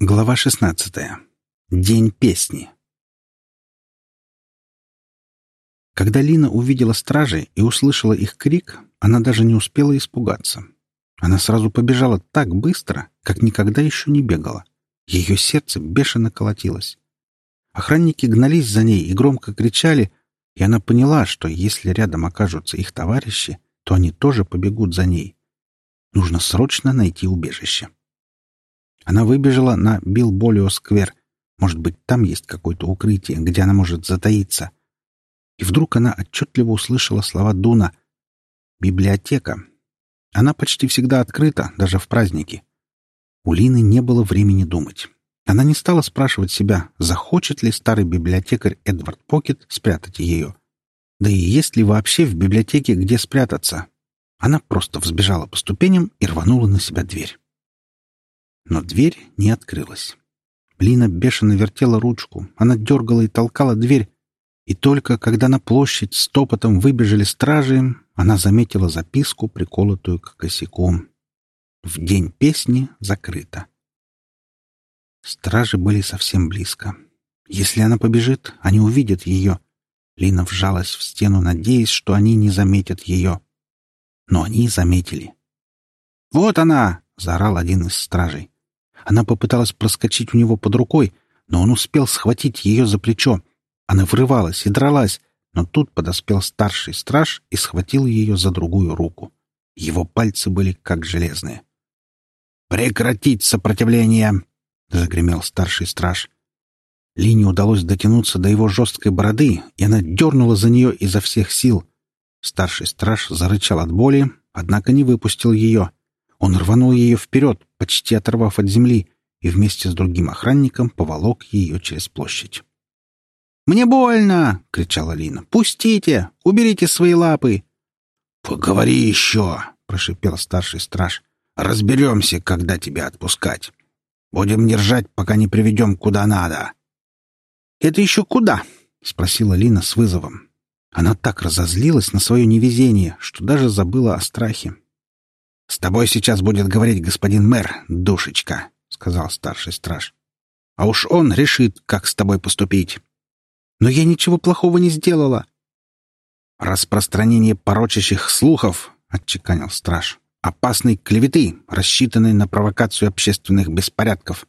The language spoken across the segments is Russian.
Глава 16. День песни. Когда Лина увидела стражей и услышала их крик, она даже не успела испугаться. Она сразу побежала так быстро, как никогда еще не бегала. Ее сердце бешено колотилось. Охранники гнались за ней и громко кричали, и она поняла, что если рядом окажутся их товарищи, то они тоже побегут за ней. Нужно срочно найти убежище. Она выбежала на Билболио-сквер. Может быть, там есть какое-то укрытие, где она может затаиться. И вдруг она отчетливо услышала слова Дуна. «Библиотека». Она почти всегда открыта, даже в праздники. У Лины не было времени думать. Она не стала спрашивать себя, захочет ли старый библиотекарь Эдвард Покет спрятать ее. Да и есть ли вообще в библиотеке где спрятаться? Она просто взбежала по ступеням и рванула на себя дверь. Но дверь не открылась. Лина бешено вертела ручку. Она дергала и толкала дверь. И только когда на площадь с топотом выбежали стражи, она заметила записку, приколотую к косяку. В день песни закрыто. Стражи были совсем близко. Если она побежит, они увидят ее. Лина вжалась в стену, надеясь, что они не заметят ее. Но они заметили. «Вот она!» — заорал один из стражей. Она попыталась проскочить у него под рукой, но он успел схватить ее за плечо. Она врывалась и дралась, но тут подоспел старший страж и схватил ее за другую руку. Его пальцы были как железные. «Прекратить сопротивление!» — загремел старший страж. Лине удалось дотянуться до его жесткой бороды, и она дернула за нее изо всех сил. Старший страж зарычал от боли, однако не выпустил ее. Он рванул ее вперед, почти оторвав от земли, и вместе с другим охранником поволок ее через площадь. «Мне больно!» — кричала Лина. «Пустите! Уберите свои лапы!» «Поговори еще!» — прошипел старший страж. «Разберемся, когда тебя отпускать. Будем держать, пока не приведем куда надо». «Это еще куда?» — спросила Лина с вызовом. Она так разозлилась на свое невезение, что даже забыла о страхе. «С тобой сейчас будет говорить господин мэр, душечка», — сказал старший страж. «А уж он решит, как с тобой поступить». «Но я ничего плохого не сделала». «Распространение порочащих слухов», — отчеканил страж, — «опасной клеветы, рассчитанной на провокацию общественных беспорядков».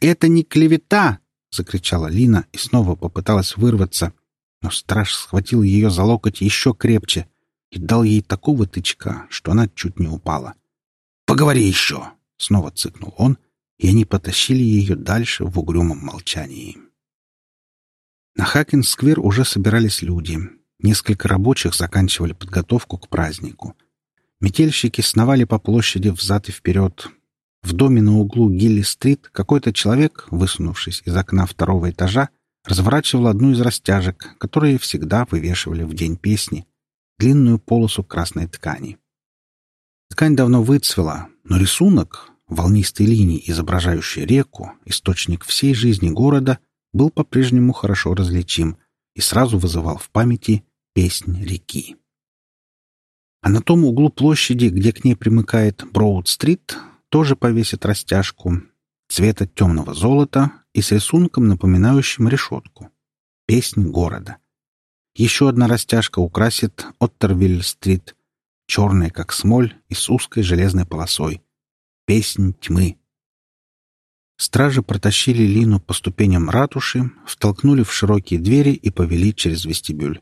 «Это не клевета!» — закричала Лина и снова попыталась вырваться, но страж схватил ее за локоть еще крепче — и дал ей такого тычка, что она чуть не упала. «Поговори еще!» — снова цыкнул он, и они потащили ее дальше в угрюмом молчании. На Хакин-сквер уже собирались люди. Несколько рабочих заканчивали подготовку к празднику. Метельщики сновали по площади взад и вперед. В доме на углу Гилли-стрит какой-то человек, высунувшись из окна второго этажа, разворачивал одну из растяжек, которые всегда вывешивали в день песни, длинную полосу красной ткани. Ткань давно выцвела, но рисунок, волнистой линии, изображающей реку, источник всей жизни города, был по-прежнему хорошо различим и сразу вызывал в памяти песнь реки. А на том углу площади, где к ней примыкает Броуд-стрит, тоже повесят растяжку цвета темного золота и с рисунком, напоминающим решетку. Песнь города. Еще одна растяжка украсит Оттервиль-стрит, черная, как смоль, и с узкой железной полосой. Песнь тьмы. Стражи протащили Лину по ступеням ратуши, втолкнули в широкие двери и повели через вестибюль.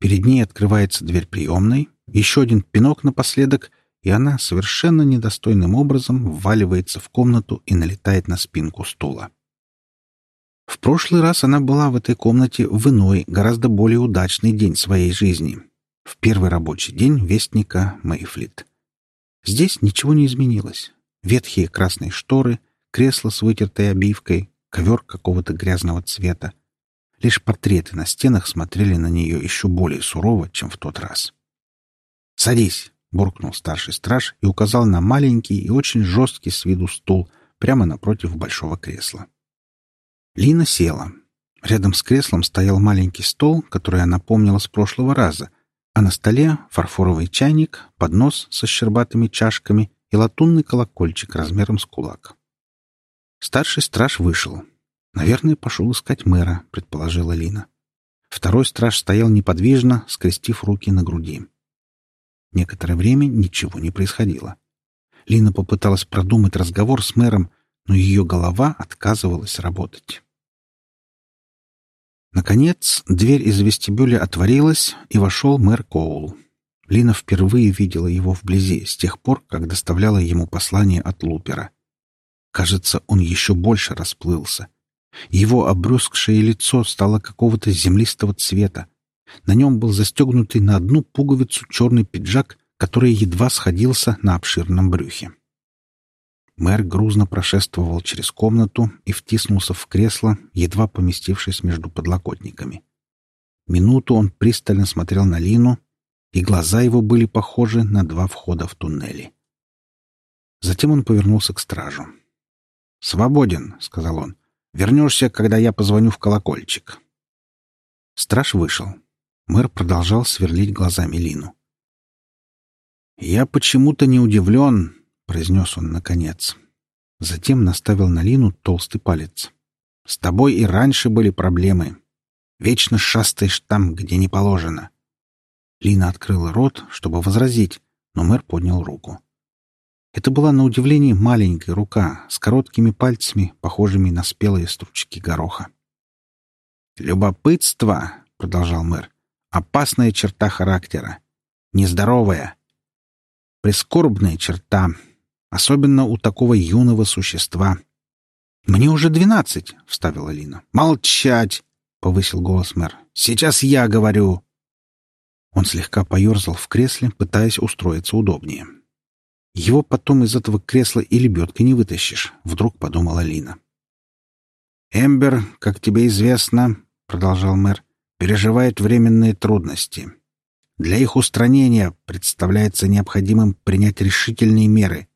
Перед ней открывается дверь приемной, еще один пинок напоследок, и она совершенно недостойным образом вваливается в комнату и налетает на спинку стула. В прошлый раз она была в этой комнате в иной, гораздо более удачный день своей жизни. В первый рабочий день вестника Мейфлит. Здесь ничего не изменилось. Ветхие красные шторы, кресло с вытертой обивкой, ковер какого-то грязного цвета. Лишь портреты на стенах смотрели на нее еще более сурово, чем в тот раз. «Садись!» — буркнул старший страж и указал на маленький и очень жесткий с виду стул прямо напротив большого кресла. Лина села. Рядом с креслом стоял маленький стол, который она помнила с прошлого раза, а на столе фарфоровый чайник, поднос со щербатыми чашками и латунный колокольчик размером с кулак. Старший страж вышел. Наверное, пошел искать мэра, предположила Лина. Второй страж стоял неподвижно, скрестив руки на груди. Некоторое время ничего не происходило. Лина попыталась продумать разговор с мэром, но ее голова отказывалась работать. Наконец, дверь из вестибюля отворилась, и вошел мэр Коул. Лина впервые видела его вблизи с тех пор, как доставляла ему послание от Лупера. Кажется, он еще больше расплылся. Его обрюзгшее лицо стало какого-то землистого цвета. На нем был застегнутый на одну пуговицу черный пиджак, который едва сходился на обширном брюхе. Мэр грузно прошествовал через комнату и втиснулся в кресло, едва поместившись между подлокотниками. Минуту он пристально смотрел на Лину, и глаза его были похожи на два входа в туннели. Затем он повернулся к стражу. «Свободен», — сказал он. «Вернешься, когда я позвоню в колокольчик». Страж вышел. Мэр продолжал сверлить глазами Лину. «Я почему-то не удивлен, — произнес он наконец. Затем наставил на Лину толстый палец. «С тобой и раньше были проблемы. Вечно шастаешь там, где не положено». Лина открыла рот, чтобы возразить, но мэр поднял руку. Это была на удивление маленькая рука с короткими пальцами, похожими на спелые стручки гороха. «Любопытство», — продолжал мэр, — «опасная черта характера. Нездоровая. Прискорбная черта, особенно у такого юного существа. «Мне уже двенадцать», — вставила Лина. «Молчать!» — повысил голос мэр. «Сейчас я говорю!» Он слегка поерзал в кресле, пытаясь устроиться удобнее. «Его потом из этого кресла и лебедкой не вытащишь», — вдруг подумала Лина. «Эмбер, как тебе известно, — продолжал мэр, — переживает временные трудности. Для их устранения представляется необходимым принять решительные меры.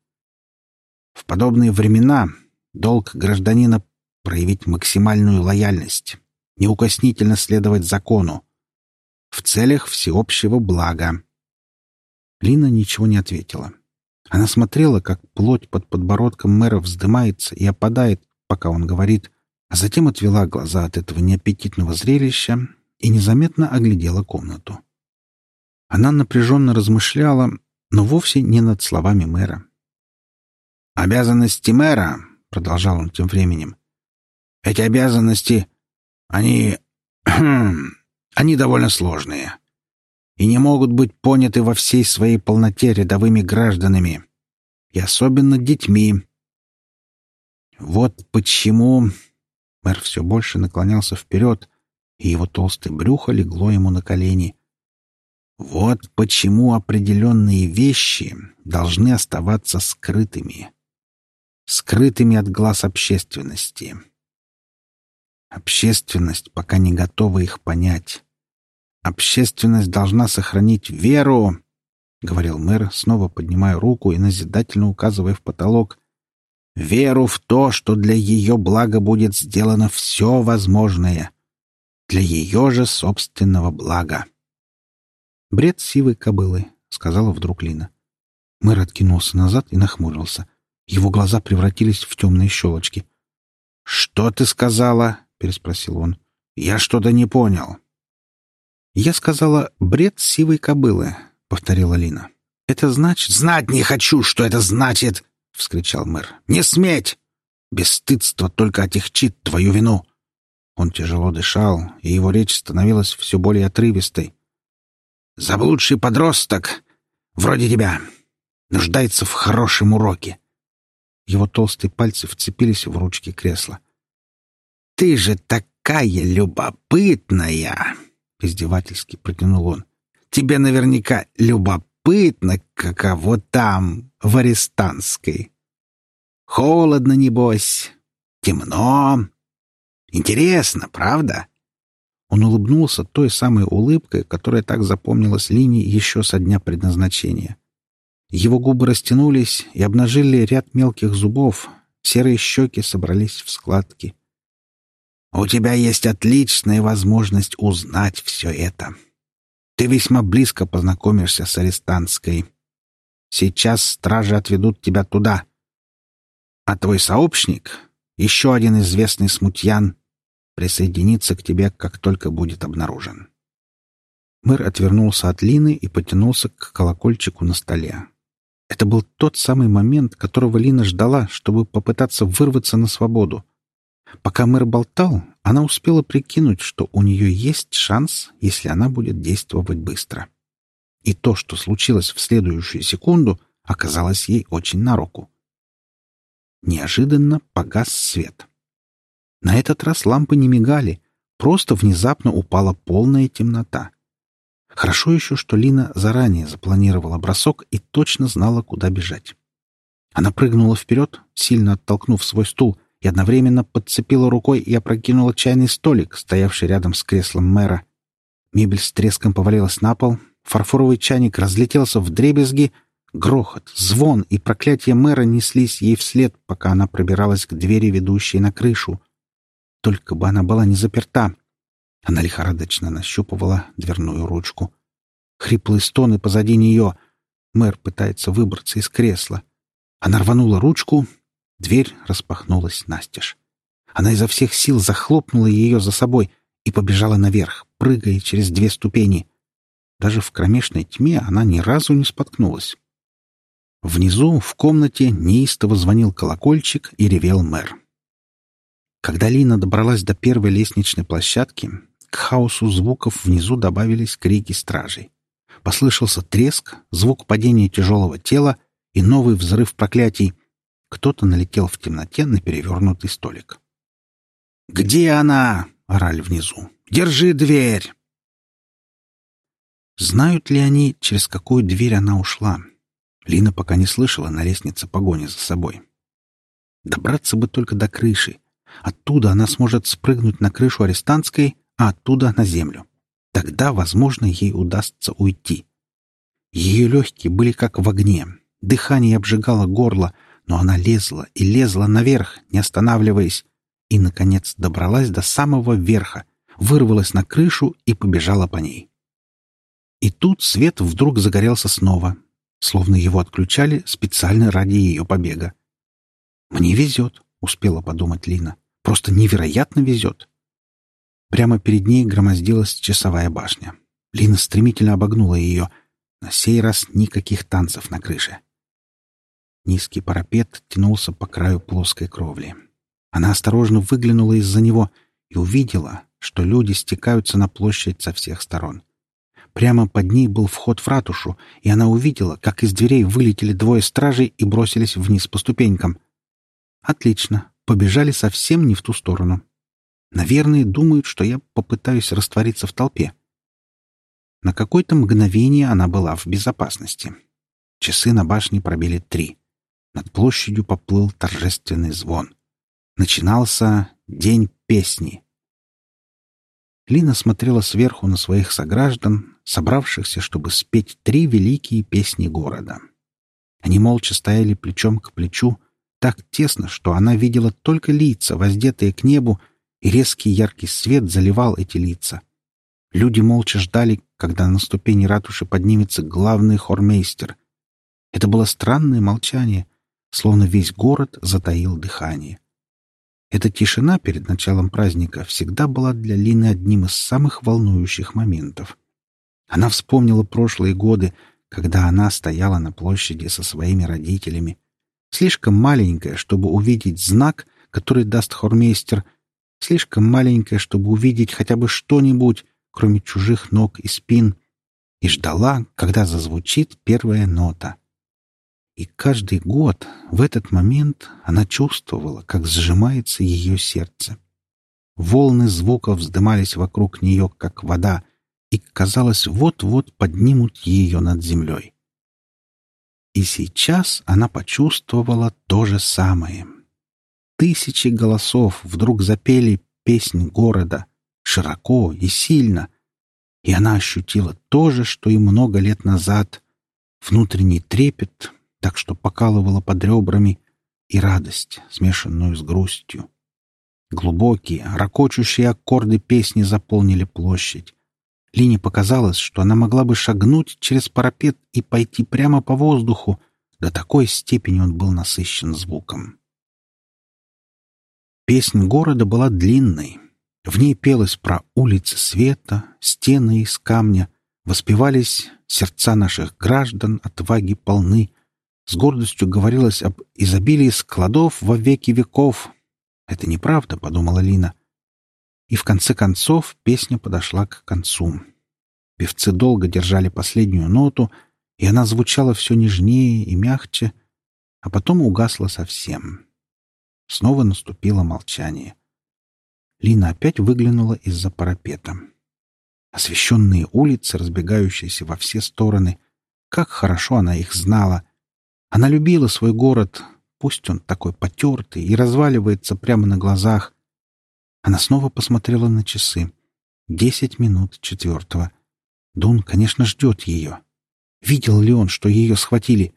В подобные времена долг гражданина проявить максимальную лояльность, неукоснительно следовать закону, в целях всеобщего блага. Лина ничего не ответила. Она смотрела, как плоть под подбородком мэра вздымается и опадает, пока он говорит, а затем отвела глаза от этого неаппетитного зрелища и незаметно оглядела комнату. Она напряженно размышляла, но вовсе не над словами мэра. «Обязанности мэра», — продолжал он тем временем, — «эти обязанности, они... они довольно сложные и не могут быть поняты во всей своей полноте рядовыми гражданами, и особенно детьми. Вот почему...» Мэр все больше наклонялся вперед, и его толстое брюхо легло ему на колени. «Вот почему определенные вещи должны оставаться скрытыми» скрытыми от глаз общественности. Общественность пока не готова их понять. Общественность должна сохранить веру, — говорил мэр, снова поднимая руку и назидательно указывая в потолок, — веру в то, что для ее блага будет сделано все возможное, для ее же собственного блага. «Бред сивой кобылы», — сказала вдруг Лина. Мэр откинулся назад и нахмурился. Его глаза превратились в темные щелочки. «Что ты сказала?» — переспросил он. «Я что-то не понял». «Я сказала бред сивой кобылы», — повторила Лина. «Это значит...» «Знать не хочу, что это значит!» — вскричал мэр. «Не сметь! Бесстыдство только отягчит твою вину!» Он тяжело дышал, и его речь становилась все более отрывистой. «Заблудший подросток, вроде тебя, нуждается в хорошем уроке. Его толстые пальцы вцепились в ручки кресла. «Ты же такая любопытная!» — издевательски протянул он. «Тебе наверняка любопытно, каково там, в Арестанской. Холодно, небось, темно. Интересно, правда?» Он улыбнулся той самой улыбкой, которая так запомнилась Лине еще со дня предназначения. Его губы растянулись и обнажили ряд мелких зубов. Серые щеки собрались в складки. «У тебя есть отличная возможность узнать все это. Ты весьма близко познакомишься с Арестанской. Сейчас стражи отведут тебя туда. А твой сообщник, еще один известный смутьян, присоединится к тебе, как только будет обнаружен. Мэр отвернулся от Лины и потянулся к колокольчику на столе. Это был тот самый момент, которого Лина ждала, чтобы попытаться вырваться на свободу. Пока мэр болтал, она успела прикинуть, что у нее есть шанс, если она будет действовать быстро. И то, что случилось в следующую секунду, оказалось ей очень на руку. Неожиданно погас свет. На этот раз лампы не мигали, просто внезапно упала полная темнота. Хорошо еще, что Лина заранее запланировала бросок и точно знала, куда бежать. Она прыгнула вперед, сильно оттолкнув свой стул, и одновременно подцепила рукой и опрокинула чайный столик, стоявший рядом с креслом мэра. Мебель с треском повалилась на пол, фарфоровый чайник разлетелся в дребезги, грохот, звон и проклятие мэра неслись ей вслед, пока она пробиралась к двери, ведущей на крышу. Только бы она была не заперта. Она лихорадочно нащупывала дверную ручку. Хриплые стоны позади нее. Мэр пытается выбраться из кресла. Она рванула ручку. Дверь распахнулась настежь. Она изо всех сил захлопнула ее за собой и побежала наверх, прыгая через две ступени. Даже в кромешной тьме она ни разу не споткнулась. Внизу, в комнате, неистово звонил колокольчик и ревел мэр. Когда Лина добралась до первой лестничной площадки, к хаосу звуков внизу добавились крики стражей. Послышался треск, звук падения тяжелого тела и новый взрыв проклятий. Кто-то налетел в темноте на перевернутый столик. «Где она?» — орали внизу. «Держи дверь!» Знают ли они, через какую дверь она ушла? Лина пока не слышала на лестнице погони за собой. Добраться бы только до крыши. Оттуда она сможет спрыгнуть на крышу арестантской а оттуда на землю. Тогда, возможно, ей удастся уйти. Ее легкие были как в огне, дыхание обжигало горло, но она лезла и лезла наверх, не останавливаясь, и, наконец, добралась до самого верха, вырвалась на крышу и побежала по ней. И тут свет вдруг загорелся снова, словно его отключали специально ради ее побега. «Мне везет», — успела подумать Лина. «Просто невероятно везет». Прямо перед ней громоздилась часовая башня. Лина стремительно обогнула ее. На сей раз никаких танцев на крыше. Низкий парапет тянулся по краю плоской кровли. Она осторожно выглянула из-за него и увидела, что люди стекаются на площадь со всех сторон. Прямо под ней был вход в ратушу, и она увидела, как из дверей вылетели двое стражей и бросились вниз по ступенькам. Отлично, побежали совсем не в ту сторону. Наверное, думают, что я попытаюсь раствориться в толпе. На какое-то мгновение она была в безопасности. Часы на башне пробили три. Над площадью поплыл торжественный звон. Начинался День песни. Лина смотрела сверху на своих сограждан, собравшихся, чтобы спеть три великие песни города. Они молча стояли плечом к плечу, так тесно, что она видела только лица, воздетые к небу, и резкий яркий свет заливал эти лица. Люди молча ждали, когда на ступени ратуши поднимется главный хормейстер. Это было странное молчание, словно весь город затаил дыхание. Эта тишина перед началом праздника всегда была для Лины одним из самых волнующих моментов. Она вспомнила прошлые годы, когда она стояла на площади со своими родителями, слишком маленькая, чтобы увидеть знак, который даст хормейстер — слишком маленькая, чтобы увидеть хотя бы что-нибудь, кроме чужих ног и спин, и ждала, когда зазвучит первая нота. И каждый год в этот момент она чувствовала, как сжимается ее сердце. Волны звуков вздымались вокруг нее, как вода, и, казалось, вот-вот поднимут ее над землей. И сейчас она почувствовала то же самое — Тысячи голосов вдруг запели песнь города, широко и сильно, и она ощутила то же, что и много лет назад, внутренний трепет, так что покалывала под ребрами, и радость, смешанную с грустью. Глубокие, ракочущие аккорды песни заполнили площадь. Лине показалось, что она могла бы шагнуть через парапет и пойти прямо по воздуху, до такой степени он был насыщен звуком. Песнь города была длинной. В ней пелось про улицы света, стены из камня, воспевались сердца наших граждан, отваги полны. С гордостью говорилось об изобилии складов во веки веков. «Это неправда», — подумала Лина. И в конце концов песня подошла к концу. Певцы долго держали последнюю ноту, и она звучала все нежнее и мягче, а потом угасла совсем. Снова наступило молчание. Лина опять выглянула из-за парапета. Освещенные улицы, разбегающиеся во все стороны. Как хорошо она их знала. Она любила свой город, пусть он такой потертый и разваливается прямо на глазах. Она снова посмотрела на часы. Десять минут четвертого. Дун, конечно, ждет ее. Видел ли он, что ее схватили?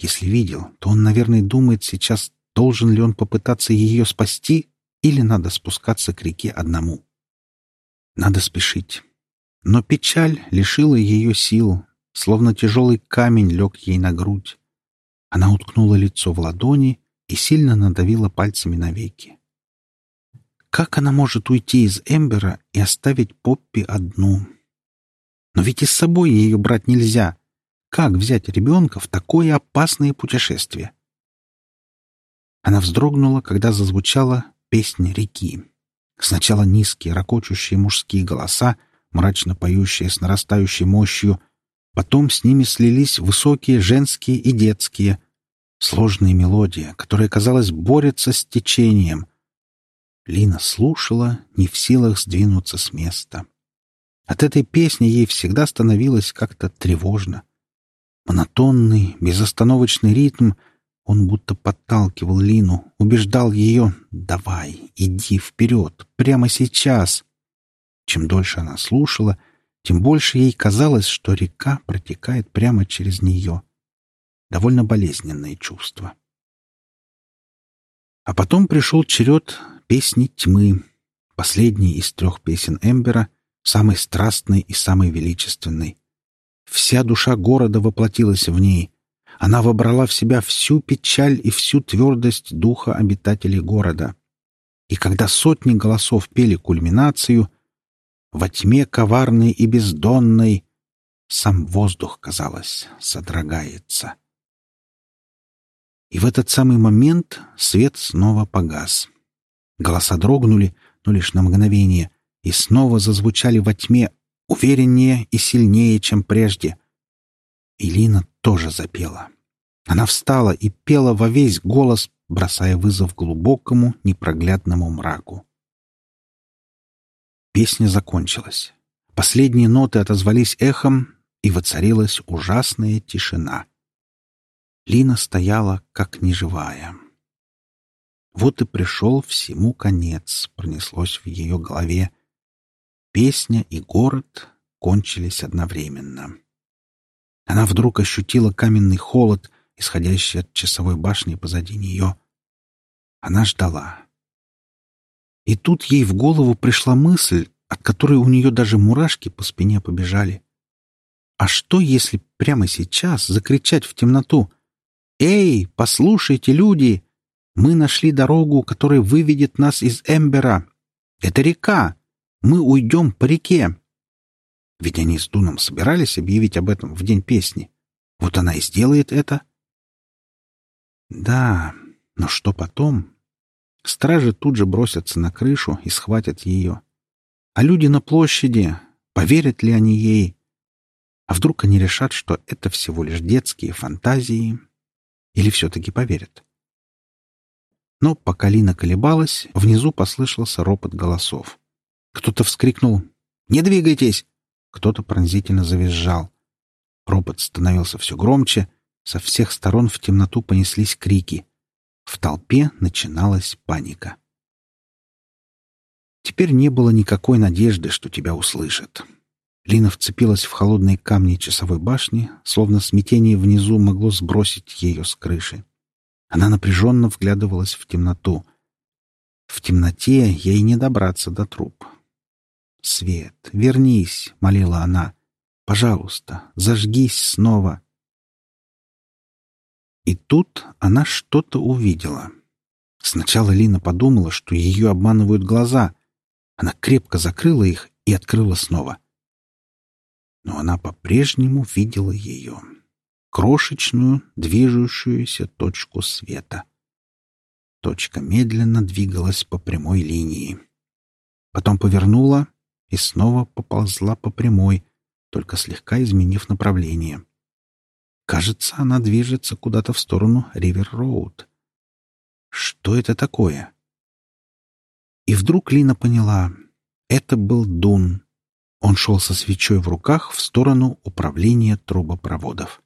Если видел, то он, наверное, думает сейчас, должен ли он попытаться ее спасти или надо спускаться к реке одному. Надо спешить. Но печаль лишила ее сил, словно тяжелый камень лег ей на грудь. Она уткнула лицо в ладони и сильно надавила пальцами на веки. Как она может уйти из Эмбера и оставить Поппи одну? Но ведь и с собой ее брать нельзя. Как взять ребенка в такое опасное путешествие? Она вздрогнула, когда зазвучала песня реки. Сначала низкие, ракочущие мужские голоса, мрачно поющие с нарастающей мощью, потом с ними слились высокие женские и детские, сложные мелодии, которые, казалось, борются с течением, Лина слушала, не в силах сдвинуться с места. От этой песни ей всегда становилось как-то тревожно. Монотонный, безостановочный ритм, он будто подталкивал Лину, убеждал ее «давай, иди вперед, прямо сейчас». Чем дольше она слушала, тем больше ей казалось, что река протекает прямо через нее. Довольно болезненное чувство. А потом пришел черед Песни тьмы, последний из трех песен Эмбера, самый страстный и самый величественный. Вся душа города воплотилась в ней. Она вобрала в себя всю печаль и всю твердость духа обитателей города. И когда сотни голосов пели кульминацию, во тьме коварной и бездонной сам воздух, казалось, содрогается. И в этот самый момент свет снова погас. Голоса дрогнули, но лишь на мгновение, и снова зазвучали во тьме увереннее и сильнее, чем прежде. Илина тоже запела. Она встала и пела во весь голос, бросая вызов глубокому, непроглядному мраку. Песня закончилась. Последние ноты отозвались эхом, и воцарилась ужасная тишина. Лина стояла, как неживая. Вот и пришел всему конец, пронеслось в ее голове. Песня и город кончились одновременно. Она вдруг ощутила каменный холод, исходящий от часовой башни позади нее. Она ждала. И тут ей в голову пришла мысль, от которой у нее даже мурашки по спине побежали. А что, если прямо сейчас закричать в темноту «Эй, послушайте, люди! Мы нашли дорогу, которая выведет нас из Эмбера. Это река. Мы уйдем по реке. Ведь они с Дуном собирались объявить об этом в день песни. Вот она и сделает это. Да, но что потом? Стражи тут же бросятся на крышу и схватят ее. А люди на площади, поверят ли они ей? А вдруг они решат, что это всего лишь детские фантазии? Или все-таки поверят? Но пока Лина колебалась, внизу послышался ропот голосов. Кто-то вскрикнул «Не двигайтесь!» Кто-то пронзительно завизжал. Ропот становился все громче, со всех сторон в темноту понеслись крики. В толпе начиналась паника. Теперь не было никакой надежды, что тебя услышат. Лина вцепилась в холодные камни часовой башни, словно смятение внизу могло сбросить ее с крыши. Она напряженно вглядывалась в темноту. В темноте ей не добраться до труп. «Свет, вернись!» — молила она. «Пожалуйста, зажгись снова!» И тут она что-то увидела. Сначала Лина подумала, что ее обманывают глаза. Она крепко закрыла их и открыла снова. Но она по-прежнему видела ее. Крошечную, движущуюся точку света. Точка медленно двигалась по прямой линии. Потом повернула и снова поползла по прямой, только слегка изменив направление. Кажется, она движется куда-то в сторону Ривер-Роуд. Что это такое? И вдруг Лина поняла. Это был Дун. Он шел со свечой в руках в сторону управления трубопроводов.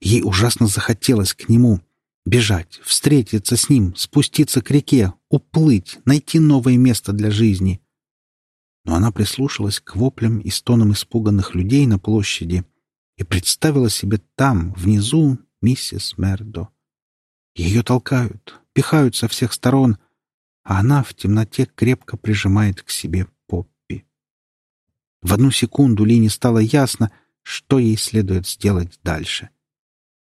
Ей ужасно захотелось к нему бежать, встретиться с ним, спуститься к реке, уплыть, найти новое место для жизни. Но она прислушалась к воплям и стонам испуганных людей на площади и представила себе там, внизу, миссис Мердо. Ее толкают, пихают со всех сторон, а она в темноте крепко прижимает к себе Поппи. В одну секунду Лине стало ясно, что ей следует сделать дальше.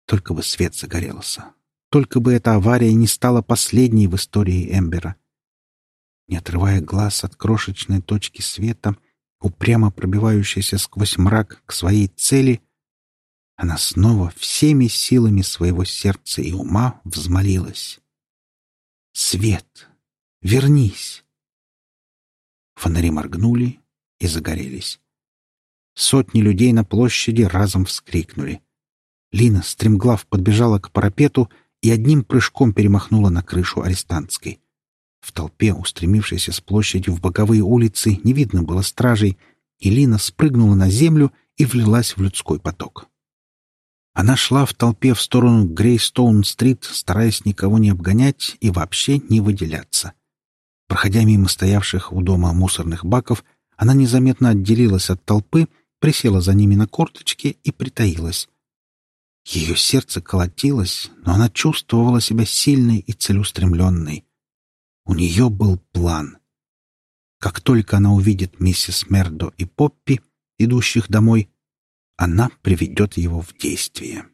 Только бы свет загорелся. Только бы эта авария не стала последней в истории Эмбера. Не отрывая глаз от крошечной точки света, упрямо пробивающейся сквозь мрак к своей цели, она снова всеми силами своего сердца и ума взмолилась. «Свет! Вернись!» Фонари моргнули и загорелись. Сотни людей на площади разом вскрикнули. Лина, стремглав, подбежала к парапету и одним прыжком перемахнула на крышу арестантской. В толпе, устремившейся с площади в боковые улицы, не видно было стражей, и Лина спрыгнула на землю и влилась в людской поток. Она шла в толпе в сторону Грейстоун-стрит, стараясь никого не обгонять и вообще не выделяться. Проходя мимо стоявших у дома мусорных баков, она незаметно отделилась от толпы, присела за ними на корточки и притаилась. Ее сердце колотилось, но она чувствовала себя сильной и целеустремленной. У нее был план. Как только она увидит миссис Мердо и Поппи, идущих домой, она приведет его в действие.